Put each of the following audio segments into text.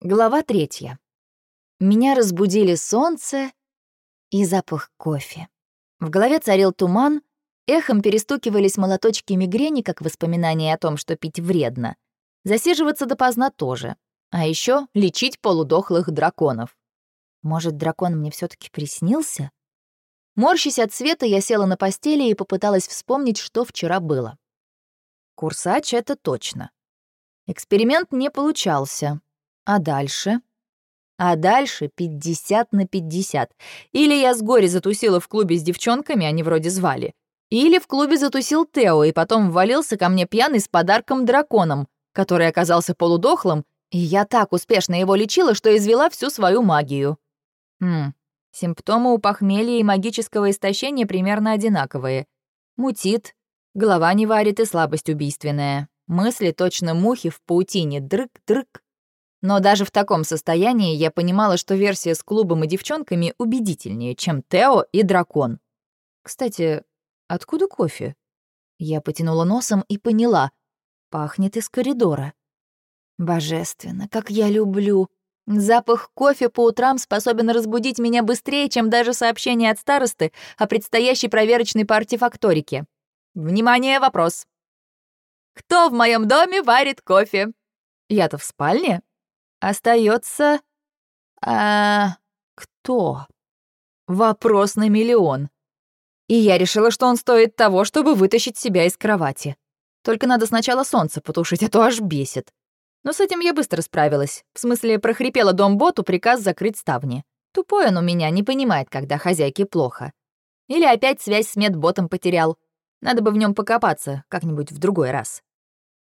Глава третья. Меня разбудили солнце и запах кофе. В голове царил туман, эхом перестукивались молоточки мигрени, как воспоминания о том, что пить вредно. Засиживаться допоздна тоже. А еще лечить полудохлых драконов. Может, дракон мне все таки приснился? Морщись от света, я села на постели и попыталась вспомнить, что вчера было. Курсач — это точно. Эксперимент не получался. А дальше? А дальше 50 на 50. Или я с горя затусила в клубе с девчонками, они вроде звали. Или в клубе затусил Тео и потом ввалился ко мне пьяный с подарком-драконом, который оказался полудохлым, и я так успешно его лечила, что извела всю свою магию. Хм, симптомы у похмелья и магического истощения примерно одинаковые. Мутит, голова не варит и слабость убийственная. Мысли точно мухи в паутине, дрык-дрык. Но даже в таком состоянии я понимала, что версия с клубом и девчонками убедительнее, чем Тео и дракон. Кстати, откуда кофе? Я потянула носом и поняла. Пахнет из коридора. Божественно, как я люблю. Запах кофе по утрам способен разбудить меня быстрее, чем даже сообщение от старосты о предстоящей проверочной по артефакторике. Внимание, вопрос. Кто в моем доме варит кофе? Я-то в спальне, Остается... А... кто? Вопрос на миллион. И я решила, что он стоит того, чтобы вытащить себя из кровати. Только надо сначала солнце потушить, а то аж бесит. Но с этим я быстро справилась. В смысле, прохрипела дом-боту приказ закрыть ставни. Тупой он у меня, не понимает, когда хозяйке плохо. Или опять связь с медботом потерял. Надо бы в нем покопаться как-нибудь в другой раз.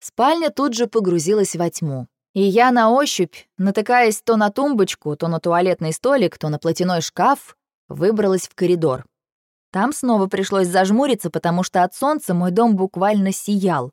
Спальня тут же погрузилась во тьму. И я на ощупь, натыкаясь то на тумбочку, то на туалетный столик, то на платяной шкаф, выбралась в коридор. Там снова пришлось зажмуриться, потому что от солнца мой дом буквально сиял.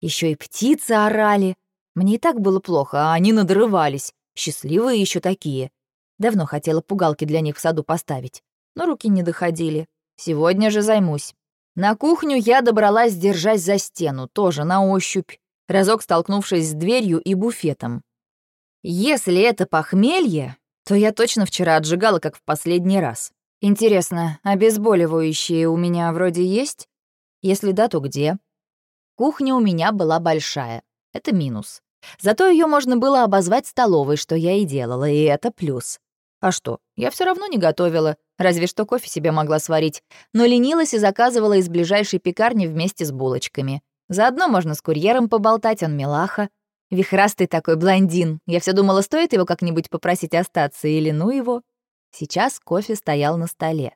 Еще и птицы орали. Мне и так было плохо, а они надрывались. Счастливые еще такие. Давно хотела пугалки для них в саду поставить, но руки не доходили. Сегодня же займусь. На кухню я добралась, держась за стену, тоже на ощупь разок столкнувшись с дверью и буфетом. Если это похмелье, то я точно вчера отжигала, как в последний раз. Интересно, обезболивающие у меня вроде есть? Если да, то где? Кухня у меня была большая. Это минус. Зато ее можно было обозвать столовой, что я и делала, и это плюс. А что, я все равно не готовила, разве что кофе себе могла сварить, но ленилась и заказывала из ближайшей пекарни вместе с булочками. Заодно можно с курьером поболтать, он милаха. Вихрастый такой блондин. Я все думала, стоит его как-нибудь попросить остаться или ну его. Сейчас кофе стоял на столе.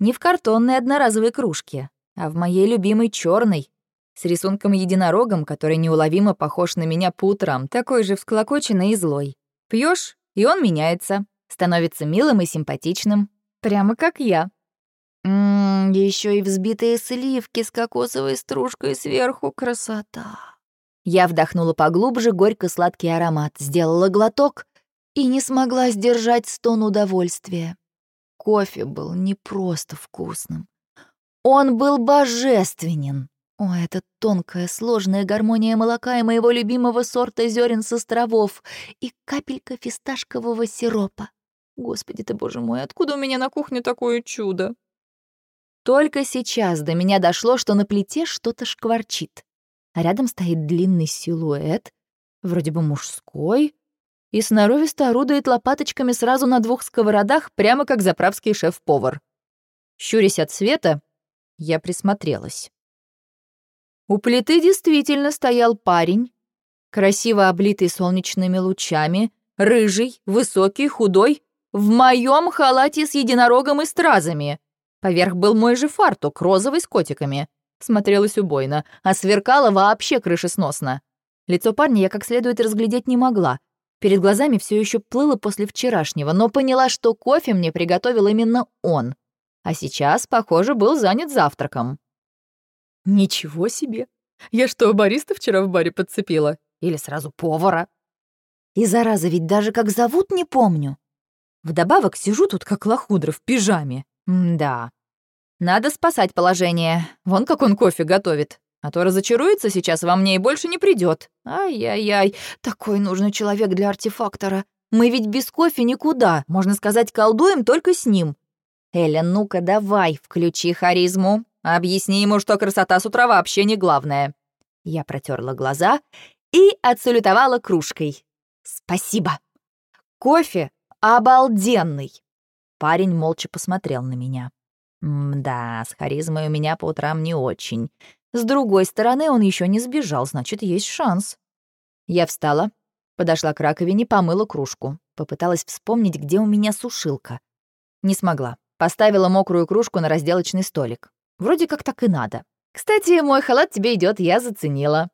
Не в картонной одноразовой кружке, а в моей любимой черной, с рисунком единорогом, который неуловимо похож на меня по утрам, такой же всклокоченный и злой. Пьешь, и он меняется, становится милым и симпатичным, прямо как я. Ммм, еще и взбитые сливки с кокосовой стружкой сверху. Красота. Я вдохнула поглубже горько-сладкий аромат, сделала глоток и не смогла сдержать стон удовольствия. Кофе был не просто вкусным. Он был божественен. О, эта тонкая, сложная гармония молока и моего любимого сорта зерен с островов и капелька фисташкового сиропа. Господи ты, боже мой, откуда у меня на кухне такое чудо? Только сейчас до меня дошло, что на плите что-то шкварчит. А рядом стоит длинный силуэт, вроде бы мужской, и сноровисто орудует лопаточками сразу на двух сковородах, прямо как заправский шеф-повар. Щурясь от света, я присмотрелась. У плиты действительно стоял парень, красиво облитый солнечными лучами, рыжий, высокий, худой, в моем халате с единорогом и стразами. Поверх был мой же фартук, розовый с котиками. Смотрелась убойно, а сверкала вообще крышесносно. Лицо парня я как следует разглядеть не могла. Перед глазами все еще плыло после вчерашнего, но поняла, что кофе мне приготовил именно он. А сейчас, похоже, был занят завтраком. Ничего себе! Я что, бариста вчера в баре подцепила? Или сразу повара? И зараза, ведь даже как зовут не помню. Вдобавок сижу тут как лохудра в пижаме. М-да. Надо спасать положение. Вон как он кофе готовит. А то разочаруется сейчас во мне и больше не придет. Ай-яй-яй, такой нужный человек для артефактора. Мы ведь без кофе никуда, можно сказать, колдуем только с ним. Эля, ну-ка давай, включи харизму. Объясни ему, что красота с утра вообще не главное. Я протерла глаза и отсалютовала кружкой. Спасибо. Кофе обалденный. Парень молча посмотрел на меня. да, с харизмой у меня по утрам не очень. С другой стороны, он еще не сбежал, значит, есть шанс. Я встала, подошла к раковине, помыла кружку. Попыталась вспомнить, где у меня сушилка. Не смогла. Поставила мокрую кружку на разделочный столик. Вроде как так и надо. Кстати, мой халат тебе идет, я заценила.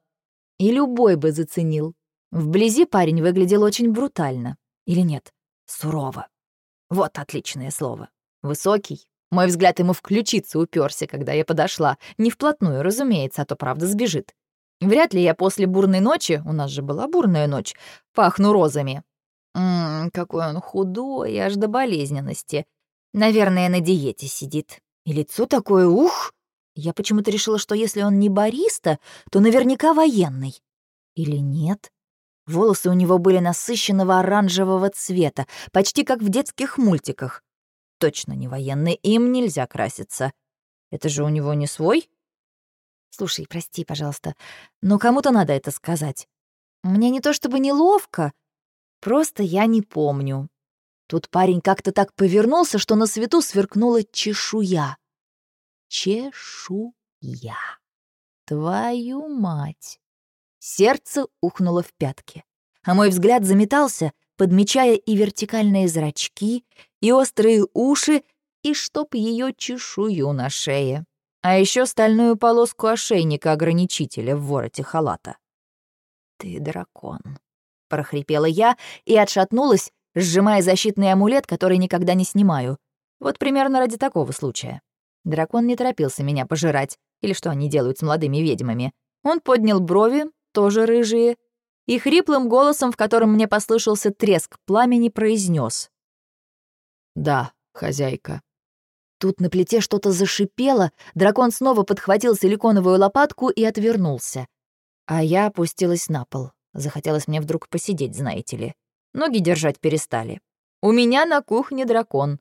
И любой бы заценил. Вблизи парень выглядел очень брутально. Или нет? Сурово. Вот отличное слово. Высокий. Мой взгляд ему в ключицы уперся, когда я подошла. Не вплотную, разумеется, а то правда сбежит. Вряд ли я после бурной ночи, у нас же была бурная ночь, пахну розами. Ммм, какой он худой, аж до болезненности. Наверное, на диете сидит. И лицо такое, ух! Я почему-то решила, что если он не бариста, то наверняка военный. Или нет? Волосы у него были насыщенного оранжевого цвета, почти как в детских мультиках. Точно не военный, им нельзя краситься. Это же у него не свой? Слушай, прости, пожалуйста, но кому-то надо это сказать. Мне не то чтобы неловко, просто я не помню. Тут парень как-то так повернулся, что на свету сверкнула чешуя. Чешуя. Твою мать. Сердце ухнуло в пятки, а мой взгляд заметался, подмечая и вертикальные зрачки, и острые уши, и чтоб ее чешую на шее, а еще стальную полоску ошейника-ограничителя в вороте халата. «Ты дракон», — прохрипела я и отшатнулась, сжимая защитный амулет, который никогда не снимаю. Вот примерно ради такого случая. Дракон не торопился меня пожирать, или что они делают с молодыми ведьмами. Он поднял брови, тоже рыжие, и хриплым голосом, в котором мне послышался треск пламени, произнес: «Да, хозяйка». Тут на плите что-то зашипело, дракон снова подхватил силиконовую лопатку и отвернулся. А я опустилась на пол. Захотелось мне вдруг посидеть, знаете ли. Ноги держать перестали. У меня на кухне дракон.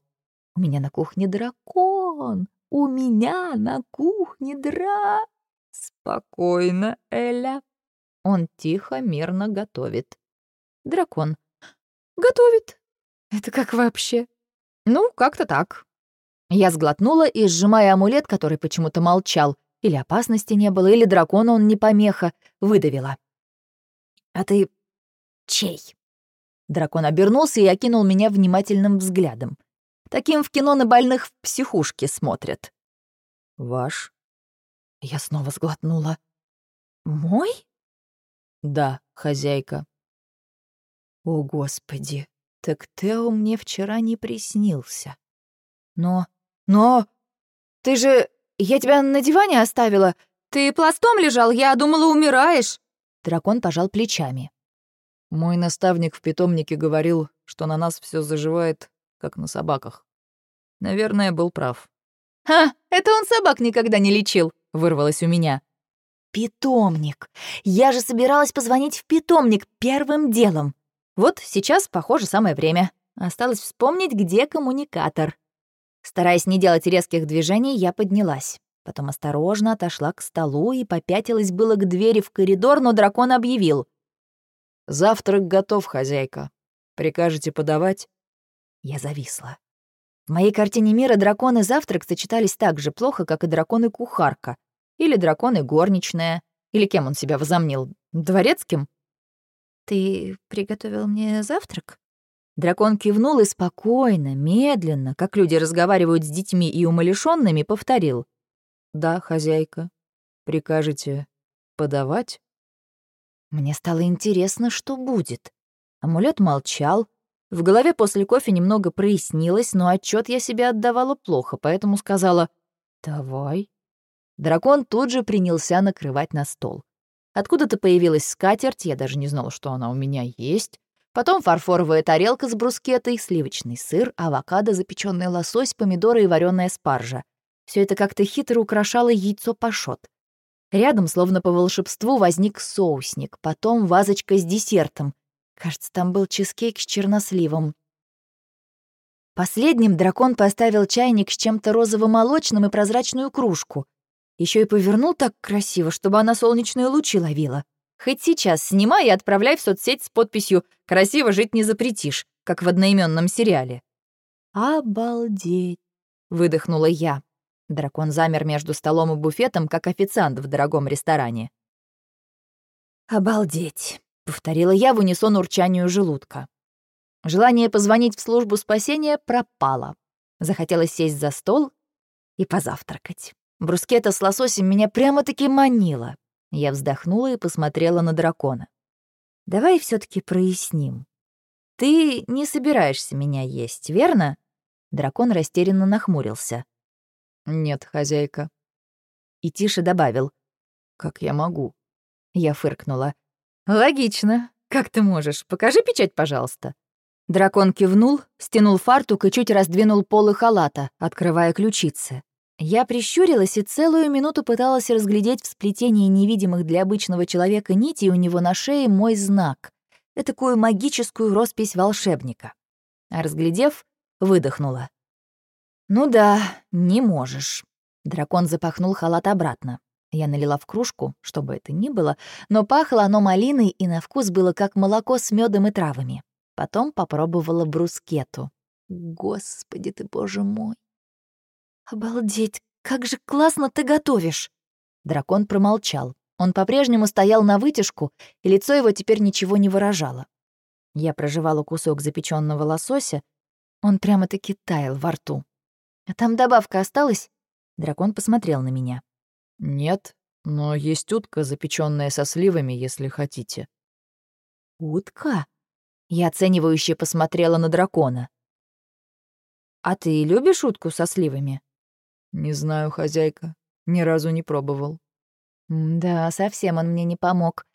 У меня на кухне дракон. У меня на кухне дра... Спокойно, Эля. Он тихо, мирно готовит. Дракон. Готовит. Это как вообще? Ну, как-то так. Я сглотнула и, сжимая амулет, который почему-то молчал, или опасности не было, или дракона он не помеха, выдавила. «А ты чей?» Дракон обернулся и окинул меня внимательным взглядом. Таким в кино на больных в психушке смотрят. «Ваш?» Я снова сглотнула. «Мой?» «Да, хозяйка». «О, Господи, так Тео мне вчера не приснился. Но... но... Ты же... Я тебя на диване оставила. Ты пластом лежал, я думала, умираешь». Дракон пожал плечами. Мой наставник в питомнике говорил, что на нас все заживает, как на собаках. Наверное, был прав. «Ха, это он собак никогда не лечил», — вырвалось у меня. Питомник. Я же собиралась позвонить в питомник первым делом. Вот сейчас, похоже, самое время. Осталось вспомнить, где коммуникатор. Стараясь не делать резких движений, я поднялась. Потом осторожно отошла к столу и попятилась было к двери в коридор, но дракон объявил. «Завтрак готов, хозяйка. Прикажете подавать?» Я зависла. В моей картине мира драконы завтрак сочетались так же плохо, как и драконы-кухарка. Или дракон и горничная. Или кем он себя возомнил? Дворецким? «Ты приготовил мне завтрак?» Дракон кивнул и спокойно, медленно, как люди разговаривают с детьми и умалишенными, повторил. «Да, хозяйка. Прикажете подавать?» Мне стало интересно, что будет. Амулет молчал. В голове после кофе немного прояснилось, но отчет я себе отдавала плохо, поэтому сказала «Давай». Дракон тут же принялся накрывать на стол. Откуда-то появилась скатерть, я даже не знала, что она у меня есть. Потом фарфоровая тарелка с брускетой, сливочный сыр, авокадо, запеченный лосось, помидоры и вареная спаржа. Все это как-то хитро украшало яйцо пашот. Рядом, словно по волшебству, возник соусник, потом вазочка с десертом. Кажется, там был чизкейк с черносливом. Последним дракон поставил чайник с чем-то розово-молочным и прозрачную кружку. Еще и повернул так красиво, чтобы она солнечные лучи ловила. Хоть сейчас снимай и отправляй в соцсеть с подписью «Красиво жить не запретишь», как в одноименном сериале. «Обалдеть!» — выдохнула я. Дракон замер между столом и буфетом, как официант в дорогом ресторане. «Обалдеть!» — повторила я в унисон урчанию желудка. Желание позвонить в службу спасения пропало. Захотелось сесть за стол и позавтракать. Брускета с лососем меня прямо-таки манила. Я вздохнула и посмотрела на дракона. «Давай все таки проясним. Ты не собираешься меня есть, верно?» Дракон растерянно нахмурился. «Нет, хозяйка». И тише добавил. «Как я могу?» Я фыркнула. «Логично. Как ты можешь? Покажи печать, пожалуйста». Дракон кивнул, стянул фартук и чуть раздвинул полы халата, открывая ключицы. Я прищурилась и целую минуту пыталась разглядеть в сплетении невидимых для обычного человека нитей у него на шее мой знак, такую магическую роспись волшебника. А разглядев, выдохнула. «Ну да, не можешь». Дракон запахнул халат обратно. Я налила в кружку, чтобы это ни было, но пахло оно малиной и на вкус было как молоко с медом и травами. Потом попробовала брускету. Господи ты, боже мой. Обалдеть, как же классно ты готовишь. Дракон промолчал. Он по-прежнему стоял на вытяжку, и лицо его теперь ничего не выражало. Я прожевала кусок запеченного лосося, он прямо-таки таял во рту. «А там добавка осталась?» Дракон посмотрел на меня. «Нет, но есть утка, запеченная со сливами, если хотите». «Утка?» Я оценивающе посмотрела на дракона. «А ты любишь утку со сливами?» «Не знаю, хозяйка. Ни разу не пробовал». «Да, совсем он мне не помог.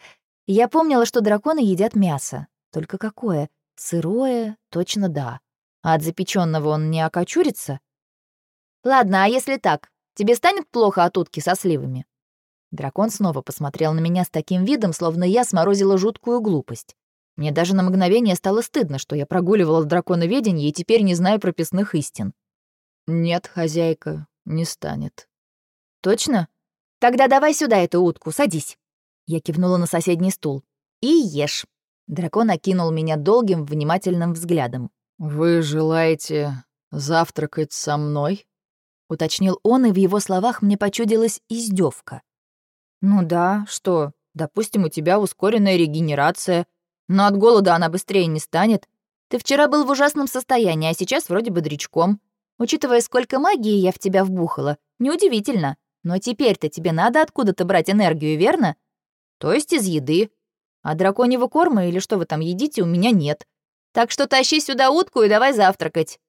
Я помнила, что драконы едят мясо. Только какое? Сырое? Точно да. А от запеченного он не окочурится?» «Ладно, а если так? Тебе станет плохо от утки со сливами?» Дракон снова посмотрел на меня с таким видом, словно я сморозила жуткую глупость. Мне даже на мгновение стало стыдно, что я прогуливала в драконоведении и теперь не знаю прописных истин. «Нет, хозяйка, не станет». «Точно? Тогда давай сюда эту утку, садись». Я кивнула на соседний стул. «И ешь». Дракон окинул меня долгим, внимательным взглядом. «Вы желаете завтракать со мной?» — уточнил он, и в его словах мне почудилась издевка. «Ну да, что, допустим, у тебя ускоренная регенерация, но от голода она быстрее не станет. Ты вчера был в ужасном состоянии, а сейчас вроде бодрячком. Учитывая, сколько магии я в тебя вбухала, неудивительно. Но теперь-то тебе надо откуда-то брать энергию, верно? То есть из еды. А драконьего корма или что вы там едите, у меня нет. Так что тащи сюда утку и давай завтракать».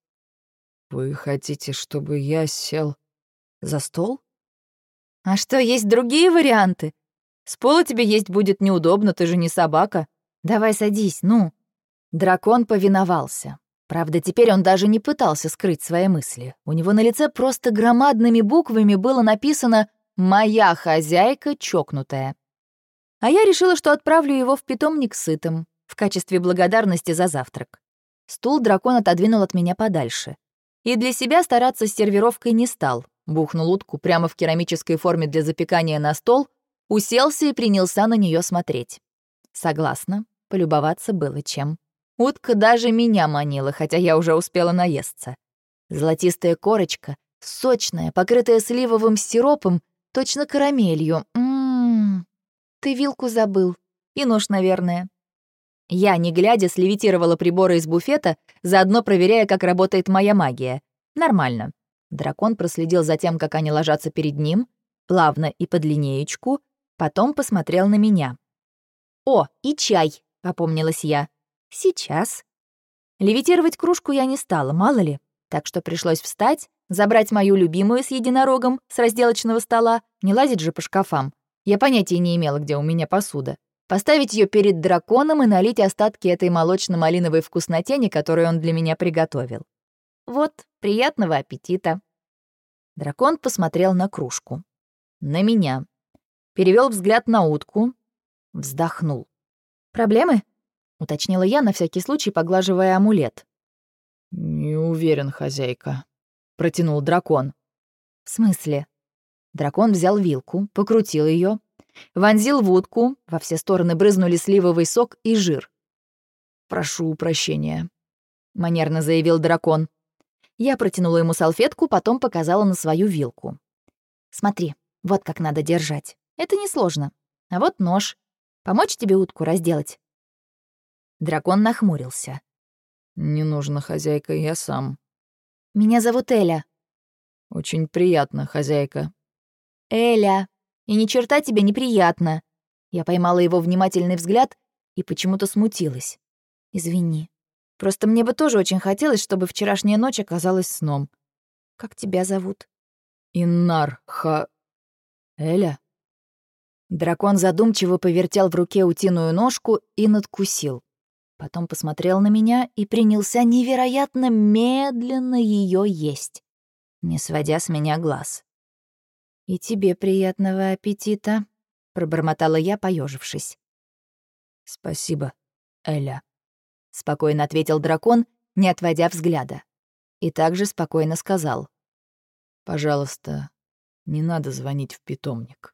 «Вы хотите, чтобы я сел за стол?» «А что, есть другие варианты? С пола тебе есть будет неудобно, ты же не собака. «Давай садись, ну». Дракон повиновался. Правда, теперь он даже не пытался скрыть свои мысли. У него на лице просто громадными буквами было написано «Моя хозяйка чокнутая». А я решила, что отправлю его в питомник сытым, в качестве благодарности за завтрак. Стул дракон отодвинул от меня подальше. И для себя стараться с сервировкой не стал. Бухнул утку прямо в керамической форме для запекания на стол, уселся и принялся на нее смотреть. Согласна, полюбоваться было чем. Утка даже меня манила, хотя я уже успела наесться. Золотистая корочка, сочная, покрытая сливовым сиропом, точно карамелью. Ммм, ты вилку забыл. И нож, наверное. Я, не глядя, слевитировала приборы из буфета, заодно проверяя, как работает моя магия. Нормально. Дракон проследил за тем, как они ложатся перед ним, плавно и под линеечку, потом посмотрел на меня. «О, и чай!» — опомнилась я. «Сейчас». Левитировать кружку я не стала, мало ли. Так что пришлось встать, забрать мою любимую с единорогом с разделочного стола, не лазить же по шкафам. Я понятия не имела, где у меня посуда. Поставить ее перед драконом и налить остатки этой молочно-малиновой вкуснотени, которую он для меня приготовил. Вот, приятного аппетита. Дракон посмотрел на кружку. На меня. перевел взгляд на утку, вздохнул. «Проблемы?» — уточнила я, на всякий случай поглаживая амулет. «Не уверен, хозяйка», — протянул дракон. «В смысле?» Дракон взял вилку, покрутил ее, вонзил в утку, во все стороны брызнули сливовый сок и жир. «Прошу прощения», — манерно заявил дракон. Я протянула ему салфетку, потом показала на свою вилку. «Смотри, вот как надо держать. Это несложно. А вот нож. Помочь тебе утку разделать?» Дракон нахмурился. «Не нужно, хозяйка, я сам». «Меня зовут Эля». «Очень приятно, хозяйка». «Эля, и ни черта тебе неприятно». Я поймала его внимательный взгляд и почему-то смутилась. «Извини. Просто мне бы тоже очень хотелось, чтобы вчерашняя ночь оказалась сном. Как тебя зовут?» «Иннар Ха... Эля?» Дракон задумчиво повертел в руке утиную ножку и надкусил. Потом посмотрел на меня и принялся невероятно медленно ее есть, не сводя с меня глаз. «И тебе приятного аппетита», — пробормотала я, поежившись. «Спасибо, Эля», — спокойно ответил дракон, не отводя взгляда. И также спокойно сказал. «Пожалуйста, не надо звонить в питомник».